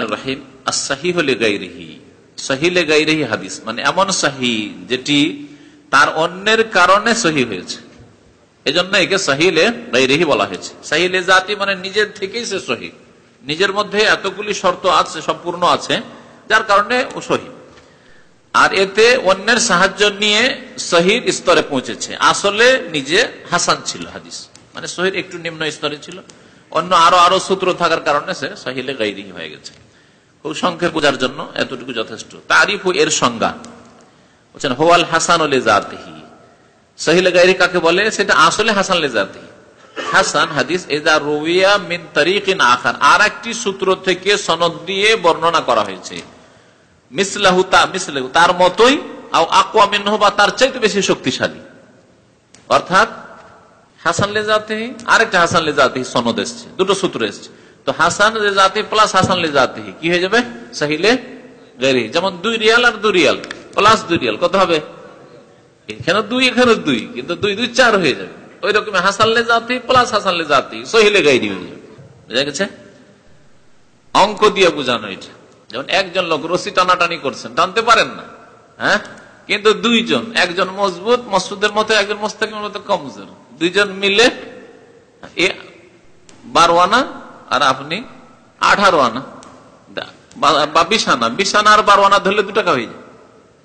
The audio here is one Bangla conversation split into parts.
রহমান রহিম হাদিস মানে এমন সাহি যেটি তার অন্যের কারণে সহি হয়েছে। এজন্য একে সহিলে বলা হয়েছে। সাহিলে জাতি মানে নিজের থেকেই সে সহি। নিজের মধ্যে এতগুলি শর্ত আছে, সম্পূর্ণ আছে, যার কারণে ও সহি। আর এতে অন্যের সাহায্য নিয়ে শহীদ স্তরে পৌঁছেছে। আসলে নিজে হাসান ছিল হাদিস। মানে শহীদ একটু নিম্ন স্তরে ছিল। অন্য আরও আরও সূত্র থাকার কারণে সে সহিলে গাইরি হয়ে গেছে। খুব সংক্ষেপ বোঝার জন্য এতটুকু যথেষ্ট। তারিফ এর সংজ্ঞা। বলছেন, হোয়াল হাসান লে জাতিহি সহিলে গাইরি কাকে বলে? সেটা আসলে হাসান লে জাতিহি হাসান হাদিস এজা রুইয়া মিন তরিকিন আখার। আর একটি সূত্র থেকে সনদ দিয়ে বর্ণনা করা হয়েছে। মিসলাহু তা তার মতোই, আও আকওয়া মিনহু বা তার চাইতে বেশি শক্তিশালী। অর্থাৎ হাসান লে জাতি আরেকটা হাসান লে জাতি সনদ এসছে, দুটো সূত্র এসছে। তো হাসান জাতি প্লাস হাসান জাতি, কি হয়ে যাবে? সাহিলে গেরি। যেমন দুই রিয়াল আর দুই রিয়াল প্লাস দুই রিয়াল, কত হবে? এখানে দুই এখানে দুই, কিন্তু দুই দুই, চার হয়ে যাবে। ওই রকম হাসান লে জাতি প্লাস হাসান লে জাতি, সহিলে গাইরি হয়ে যাবে। বুঝা গেছে? অঙ্ক দিয়ে বোঝানো এটা। যেমন একজন লোক রশি টানাটানি করছেন, টানতে পারেন না হ্যাঁ? কিন্তু দুইজন, একজন মজবুত মসুদের মতো, একজন মোস্তাকিমের মতো কমজোর দুইজন মিলে, এ বারো আনা আর আপনি আঠারো আনা। বা বিশ আনা। বিশ আনা আর বারো আনা ধরলে দু টাকা হয়ে যায়।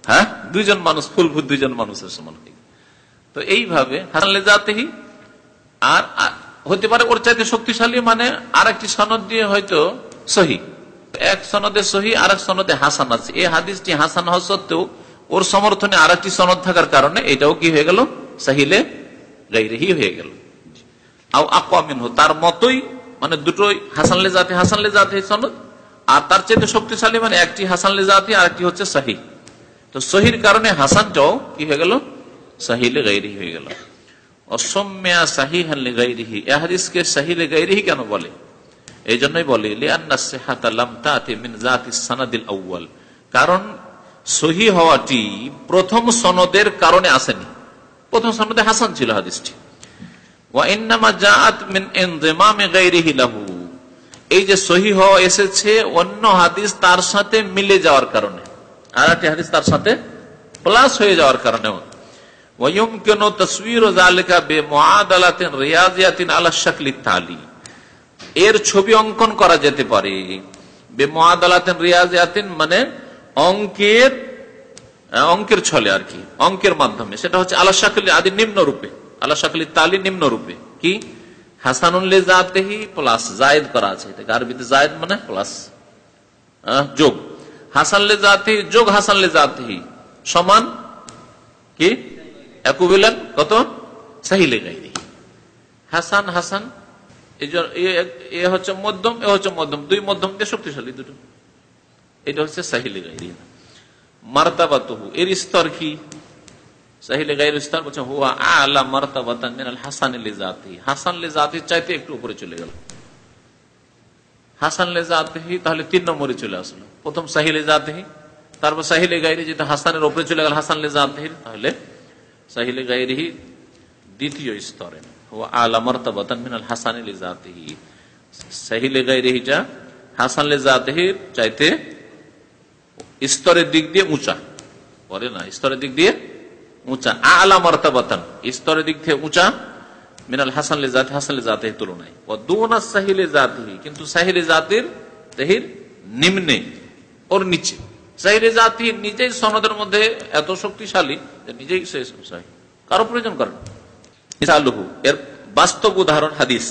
হ্যাঁ? দুইজন মানুষ ফুলফুল দুইজন মানুষের সমান হয়ে তো এইভাবে হাসানলে যাতেই আর হতে পারে ওর চাইতে শক্তিশালী মানে আর একটি সনদ দিয়ে হয়তো সহি। এক সনদে সহি আর এক সনদে হাসান আছে। এই হাদিসটি হাসান হওয়া সত্ত্বেও ওর সমর্থনে আর একটি সনদ থাকার কারণে এটাও কি হয়ে গেল? সাহিলে গাইরেহি হয়ে গেল। তার মতোই মানে দুটোই হাসানলে জাতি হাসানলে জাতি সনদ আর তার চাইতে শক্তিশালী মানে একটি হাসানলে জাতি, আর একটি হচ্ছে সাহি তো সহির কারণে হাসানটাও কি হয়ে গেল? সাহিলে গাইরিহি হয়ে গেল। অসম্যা সাহি হাল্লে গাইরিহি এ হাদিসকে সাহিলে গাইরিহি কেন বলে? এই জন্যই বলে কারণ হওয়াটি প্রথম সনদের কারণে আসেনি। প্রথম সনদে হাসান ছিল হাদিসটি। এই যে সহি হওয়া এসেছে, অন্য হাদিস তার সাথে মিলে যাওয়ার কারণে। আর একটি হাদিস তার সাথে প্লাস হয়ে যাওয়ার কারণে এর ছবি অঙ্কন করা যেতে পারে। মানে অঙ্কের অঙ্কের ছলে আর কি, অঙ্কের মাধ্যমে। সেটা হচ্ছে আল্লাহ শাকলি, আদি নিম্ন রূপে আল্লাহ শাকলি তালি নিম্ন রূপে। কি? প্লাস করা আছে। মানে কি? সাহিলে গাইরি হাসান হাসান এ হচ্ছে মধ্যম, এ হচ্ছে মধ্যম। দুই মধ্যম শক্তিশালী দুটো। এটা হচ্ছে সাহিলে গাইরি মার্তাবা তহু এর স্তর কি? সাহিলে গাইর স্তর বলছে হুয়া আলা মার্তাবাতান মিনাল হাসান লে জাতি হাসান লে জাতির চাইতে একটু উপরে চলে গেল হাসান লে জাতিহি তাহলে তিন নম্বরে চলে আসলো প্রথম সাহিলে জাতিহি তারপর সাহিলে গাইরি যেটা হাসানের উপরে চলে গেল হাসান লে জাতিহির তাহলে সাহিলে গাইরিহি দ্বিতীয় স্তরে আলা মর্তাবাতান মিনাল হাসান লে জাতিহি সাহিলে গাইরিহিটা হাসান লে জাতিহির চাইতে স্তরের দিক দিয়ে উঁচা বলে না স্তরের দিক দিয়ে উঁচা, আলা মর্তাবাতান, স্তরের দিক থেকে উঁচা, মিনাল হাসান জাতি, হাসান জাতির তুলনায়। ও দুনা সাহিলে জাতিহি, কিন্তু সাহিলে জাতির তেহির নিম্নে, ওর নিচে। সাহিলে জাতি নিজেই সনদের মধ্যে এত শক্তিশালী যে নিজেই কারও প্রয়োজন করেন মিসালুহু, এর বাস্তব উদাহরণ হাদিস।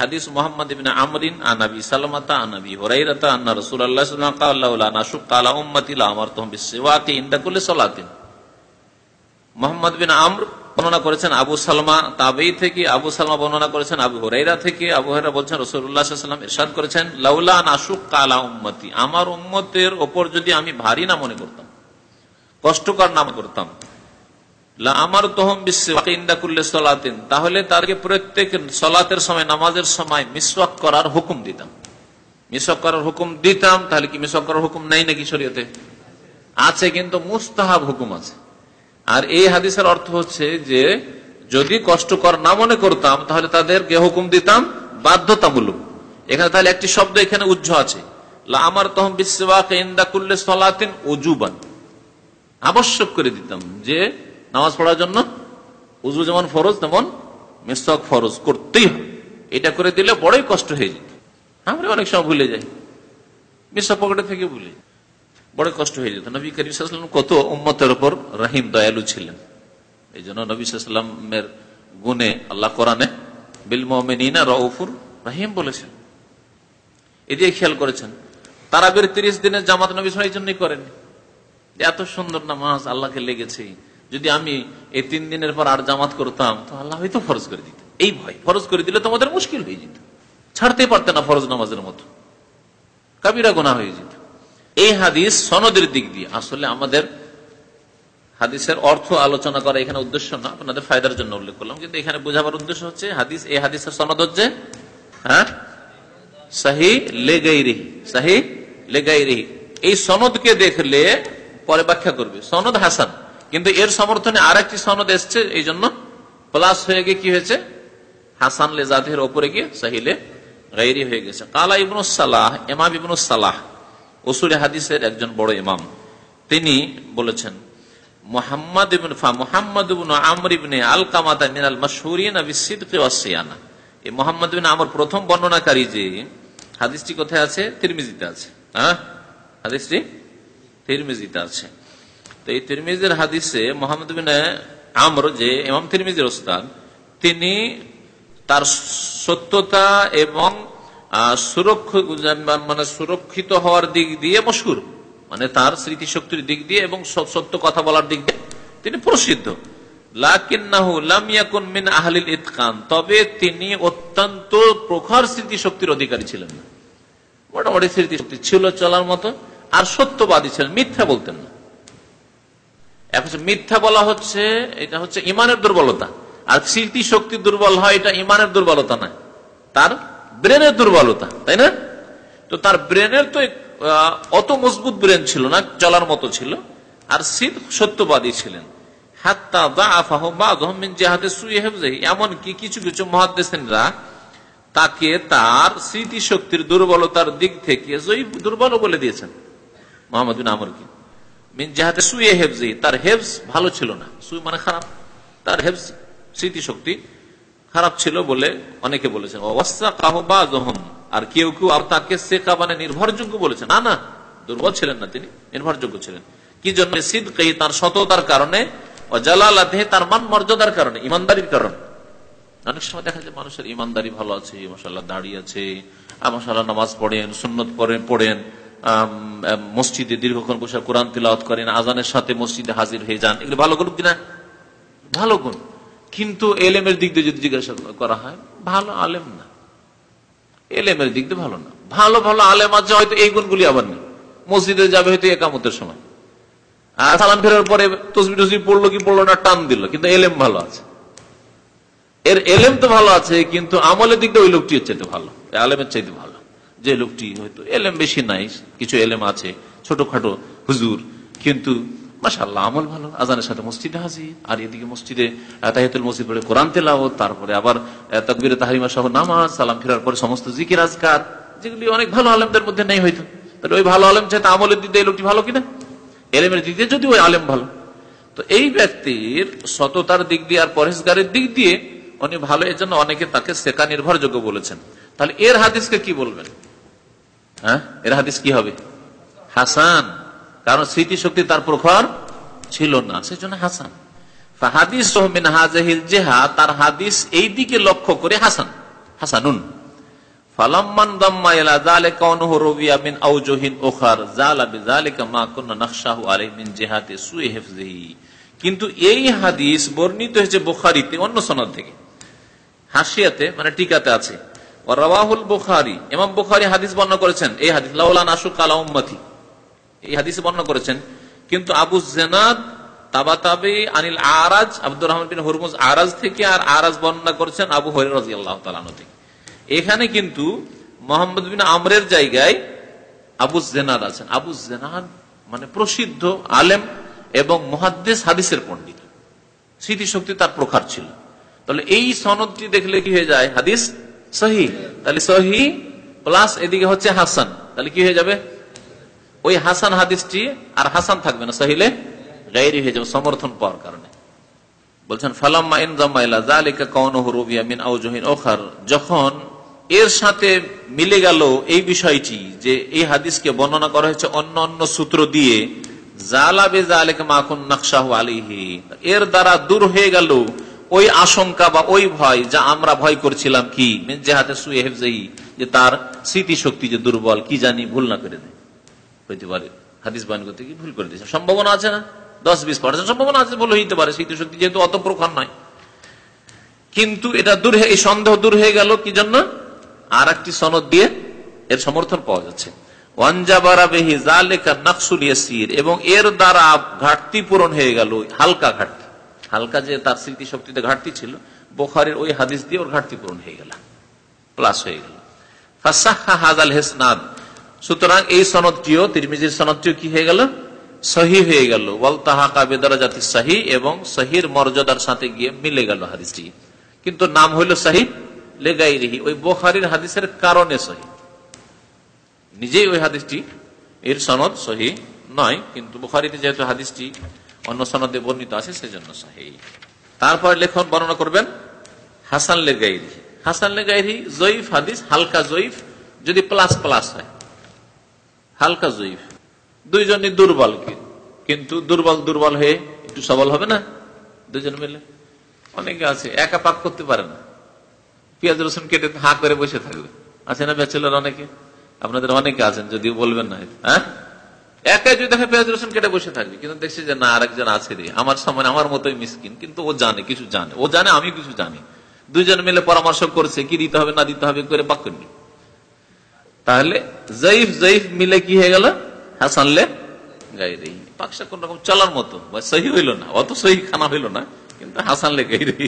হাদিস মোহাম্মদ ইবিন আমরিন আনাবি সালামাতা আনাবি হরাইরাতা, আন্না আলাইহি ওয়া সাল্লাম নাশুক কালা উম্মতি লা আমারতুহুম বিসওয়াকি ইনদা কুল্লি সালাতিন। মোহাম্মদ বিন আমর বর্ণনা করেছেন আবু সালমা তাবেই থেকে, আবু সালমা বর্ণনা করেছেন আবু হরাইরা থেকে, আবু হরাইরা বলছেন রসুল্লাহাম ইরশাদ করেছেন, লাউলা নাসুক কালা উম্মতি, আমার উম্মতের ওপর যদি আমি ভারী না মনে করতাম, কষ্টকর নাম করতাম আমার তোহম বিশ্বে সলাতিন, তাহলে তারকে প্রত্যেক সলাতের সময়, নামাজের সময় মিসওয়াক করার হুকুম দিতাম। মিসওয়াক করার হুকুম দিতাম, তাহলে কি মিসওয়াক করার হুকুম নেই নাকি শরীয়তে? আছে, কিন্তু মুস্তাহাব হুকুম আছে। আর এই হাদিসের অর্থ হচ্ছে যে, যদি কষ্টকর না মনে করতাম, তাহলে তাদেরকে হুকুম দিতাম বাধ্যতামূলক। এখানে তাহলে একটি শব্দ এখানে উজ্জ্ব আছে। আমার তহম বিশ্ববাক ইন্দা করলে সলাতেন অজুবান আবশ্যক করে দিতাম যে, নামাজ পড়ার জন্য উজু যেমন ফরজ, তেমন মেসক ফরজ করতেই হবে। এটা করে দিলে বড়ই কষ্ট হয়ে যেত। আমরা অনেক সময় ভুলে যাই। মেসক পকেটে থেকে ভুলে যাই। বড় কষ্ট হয়ে যেত। নবী করিম সাল্লাম কত উম্মতের ওপর রাহিম, দয়ালু ছিলেন। এই জন্য নবী সাল্লামের গুণে আল্লাহ কোরআনে, বিল মোমেনিনা রউফুর রাহিম বলেছেন। এদিকে খেয়াল করেছেন, তারাবের তিরিশ দিনের জামাত নবী সাল এই জন্যই করেন এত সুন্দর নামাজ আল্লাহকে লেগেছে যদি আমি এই তিন দিনের পর আর জামাত করতাম, তো আল্লাহ হয়তো ফরজ করে দিত। এই ভয়, ফরজ করে দিলে তোমাদের মুশকিল হয়ে যেত। ছাড়তে পারতে না ফরজ নামাজের মতো। কাবিরা গোনা হয়ে যেত। এই হাদিস সনদের দিক দিয়ে। আসলে আমাদের হাদিসের অর্থ আলোচনা করা এখানে উদ্দেশ্য না, আপনাদের ফায়দার জন্য উল্লেখ করলাম। কিন্তু এখানে বোঝাবার উদ্দেশ্য হচ্ছে, হাদিস, এই হাদিসের সনদ হচ্ছে হ্যাঁ? সাহি লেগাই রেহি সাহি লেগাই রেহি এই সনদকে দেখলে পরে ব্যাখ্যা করবে। সনদ হাসান, কিন্তু এর সমর্থনে আর একটি সনদ এসছে, এই জন্য প্লাস হয়ে গিয়ে কি হয়েছে? হাসান লে জাদের ওপরে গিয়ে সাহিলে গাইরি হয়ে গেছে। কালা ইবনু সালাহ এমাম ইবনু সালাহ ওসুরে হাদিসের একজন বড় ইমাম। তিনি বলেছেন, মোহাম্মদ ফা, মোহাম্মদ ইবন আমর ইবনে আল কামাতা মিনাল ওয়াসিয়ানা এই মোহাম্মদ আমর প্রথম বর্ণনাকারী যে, হাদিসটি কোথায় আছে? তিরমিজিতে আছে। হ্যাঁ? হাদিসটি তিরমিজিতে আছে। তো এই তিরমিজের হাদিসে মোহাম্মদ বিন আমর যে ইমাম তিরমিজির ওস্তাদ, তিনি তার সত্যতা এবং মানে সুরক্ষিত হওয়ার দিক দিয়ে মশহুর মানে তার স্মৃতিশক্তির দিক দিয়ে এবং সত্য কথা বলার দিক দিয়ে তিনি প্রসিদ্ধ। মিন আহলিল ইতকান। তবে তিনি অত্যন্ত প্রখর স্মৃতিশক্তির অধিকারী ছিলেন না। মোটামুটি স্মৃতিশক্তি ছিল চলার মতো, আর সত্যবাদী ছিলেন, মিথ্যা বলতেন না। এখন মিথ্যা বলা হচ্ছে, এটা হচ্ছে ইমানের দুর্বলতা। আর স্মৃতি শক্তি দুর্বল হয়, এটা ইমানের দুর্বলতা না তার ব্রেনের দুর্বলতা, তাই না? তো তার ব্রেনের তো অত মজবুত ব্রেন ছিল না চলার মতো ছিল, আর শীত সত্যবাদী ছিলেন। মিন এমনকি কিছু কিছু তাকে তার স্মৃতি শক্তির দুর্বলতার দিক থেকে দুর্বল বলে দিয়েছেন। মিন তার ভালো ছিল না। মানে খারাপ। তার হেফজ স্মৃতিশক্তি খারাপ ছিল বলে অনেকে বলেছেন। অবস্থা আর কেউ কেউ তাকে শেখা মানে নির্ভরযোগ্য বলেছেন। না না, দুর্বল ছিলেন না তিনি, নির্ভরযোগ্য ছিলেন। কি জন্য? সিদ তার সততার কারণে, ও জালালাতে তার মান মর্যাদার কারণে, ইমানদারির কারণে। অনেক সময় দেখা যায় মানুষের ইমানদারি ভালো আছে মশাল্লাহ দাঁড়িয়ে আছে মশাল্লাহ নামাজ পড়েন, সুন্নত পড়েন পড়েন মসজিদে দীর্ঘক্ষণ বসে কোরআন তিলাওয়াত করেন আজানের সাথে মসজিদে হাজির হয়ে যান। এগুলো ভালো গুণ কিনা ভালো গুণ কিন্তু এলেমের দিক দিয়ে যদি জিজ্ঞাসা করা হয়, ভালো আলেম না। এলেমের দিক দিয়ে ভালো না। ভালো ভালো আলেম আছে, হয়তো এই গুণগুলি আবার নেই। মসজিদে যাবে হয়তো একামতের সময়। আর সালাম ফেরার পরে তসবি টসবি পড়ল কি পড়ল না, টান দিল। কিন্তু এলেম ভালো আছে। এর এলেম তো ভালো আছে, কিন্তু আমলের দিক দিয়ে ওই লোকটি চাইতে ভালো। আলেমের চাইতে ভালো। যে লোকটি হয়তো এলেম বেশি নাই, কিছু এলেম আছে, ছোটখাটো হুজুর, কিন্তু মাসাল্লাহ আমল ভালো। আজানের সাথে মসজিদে হাজির, আর এদিকে মসজিদে তাহিয়াতুল মসজিদ পড়ে কোরআন তেলাওয়াত, তারপরে আবার তাকবীরে তাহারিমা সহ নামাজ, সালাম ফেরার পরে সমস্ত জিকির, আজকার, যেগুলি অনেক ভালো আলেমদের মধ্যে নেই হয়তো। তাহলে ওই ভালো আলেম চাইতে আমলের দিয়ে এই লোকটি ভালো কিনা? এলেমের দিয়ে যদি ওই আলেম ভালো। তো এই ব্যক্তির সততার দিক দিয়ে আর পরেশগারের দিক দিয়ে উনি ভালো এর জন্য অনেকে তাকে শেখা নির্ভরযোগ্য বলেছেন। তাহলে এর হাদিসকে কি বলবেন? হ্যাঁ? এর হাদিস কি হবে? হাসান। কারণ স্মৃতিশক্তি তার প্রখর ছিল না সেই জন্য হাসান। হাদিস সোহমিন হাজাহিল জেহা, তার হাদিস এই দিকে লক্ষ্য করে হাসান, হাসানুন। মিন মা কিন্তু এই হাদিস বর্ণিত হয়েছে বুখারীতে, অন্য সনদ থেকে। হাসিয়াতে মানে টিকাতে আছে। ও রাওয়াহুল বুখারী হাদিস বর্ণনা করেছেন, এই হাদিস, লাউলা নাসু কালা এই হাদিসে বর্ণনা করেছেন, কিন্তু Abu Zenad, Tabatabi, Anil Araj, Abdur Rahman Hormuz Araj থেকে আর আরাজ বর্ণনা করেছেন আবু আল্লাহ থেকে। এখানে কিন্তু মোহাম্মদ বিন আমরের জায়গায় আবু জেনাদ আছেন। আবু জেনাদ মানে প্রসিদ্ধ আলেম এবং মহাদ্দেশ হাদিসের পণ্ডিত। স্মৃতিশক্তি তার প্রখার ছিল। তাহলে এই সনদটি দেখলে কি হয়ে যায়? হাদিস সহি তাহলে সহি প্লাস এদিকে হচ্ছে হাসান। তাহলে কি হয়ে যাবে? ওই হাসান হাদিসটি আর হাসান থাকবে না, সাহিলে গাইরি হয়ে যাবে সমর্থন পাওয়ার কারণে। বলছেন, ফালাম্মা যখন এর সাথে মিলে গেল এই বিষয়টি যে এই হাদিসকে বর্ণনা করা হয়েছে অন্য অন্য সূত্র দিয়ে জালাবে এর দ্বারা দূর হয়ে গেল ওই আশঙ্কা বা ওই ভয় যা আমরা ভয় করছিলাম কি? যে হাতে সুয়ে যে তার স্মৃতিশক্তি যে দুর্বল, কি জানি ভুল না করে দেয়। হইতে পারে। হাদিস বান করতে কি ভুল করে দিয়েছে। সম্ভাবনা আছে না? দশ, বিশ পার্সেন্ট সম্ভাবনা আছে, ভুল হইতে পারে। স্মৃতিশক্তি যেহেতু অত প্রখর নয়। কিন্তু এটা দূর এই সন্দেহ দূর হয়ে গেল কি জন্য? আর একটি সনদ দিয়ে এর সমর্থন পাওয়া যাচ্ছে। এবং এর দ্বারা ঘাটতি পূরণ হয়ে গেল। হালকা ঘাটতি। হালকা যে তার স্মৃতি শক্তিতে ঘাটতি ছিল, বোখারের ওই হাদিস দিয়ে ওর ঘাটতি পূরণ হয়ে গেল। প্লাস হয়ে গেল। হাজাল হেসনাদ। সুতরাং এই সনদটিও, তিরমিজির সনদটিও কি হয়ে গেল? সহি হয়ে গেল। ওয়াল তাহাকা বেদারা জাতি সাহি এবং সহির মর্যাদার সাথে গিয়ে মিলে গেল হাদিসটি। কিন্তু নাম হইল সাহি লেগাই রিহি ওই বোখারির হাদিসের কারণে সহি। নিজেই ওই হাদিসটি, এর সনদ সহি নয়, কিন্তু বুখারিতে যেহেতু হাদিসটি অন্য সনদে বর্ণিত আছে, সেজন্য সহি। তারপর লেখন বর্ণনা করবেন, হাসান লেগাইরি হাসান লেগাইরি জয়ীফ হাদিস, হালকা জয়ীফ, যদি প্লাস প্লাস হয়। হালকা জয়ীফ। দুইজনই দুর্বল কিন্তু দুর্বল দুর্বল হয়ে একটু সবল হবে না? দুজন মিলে। অনেকে আছে, একা পাক করতে পারে না। পেঁয়াজ, রসুন কেটে হা করে বসে থাকবে। আছে না ব্যাচেলার অনেকে? আপনাদের অনেকে আছেন, যদিও বলবেন না হ্যাঁ? একাই যদি দেখে পেঁয়াজ, রসুন কেটে বসে থাকবে, কিন্তু দেখছি যে না, আরেকজন আছে রে। আমার সামনে, আমার মতোই মিসকিন, কিন্তু ও জানে, কিছু জানে। ও জানে, আমি কিছু জানি। দুইজন মিলে পরামর্শ করছে, কি দিতে হবে, না দিতে হবে, করে পাক করলি তাহলে জয়ীফ জয়ীফ মিলে কি হয়ে গেল? হাসানলে গাই রে পাকসা কোন রকম চলার মতো। বা সহি হইল না, অত সহি খানা হইল না, কিন্তু হাসানলে গাই রে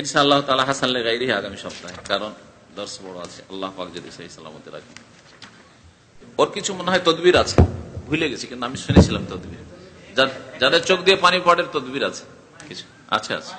ইনশাআল্লাহ তালা হাসান লেগাইরি আগামী সপ্তাহে, কারণ দর্শ বড় আছে। আল্লাহ পাক যদি সেই সালামতে রাখেন ওর কিছু মনে হয় তদবির আছে। ভুলে গেছি, কিন্তু আমি শুনেছিলাম তদবির। যাদের চোখ দিয়ে পানি পড়ে, তদবির আছে। কিছু আছে আছে।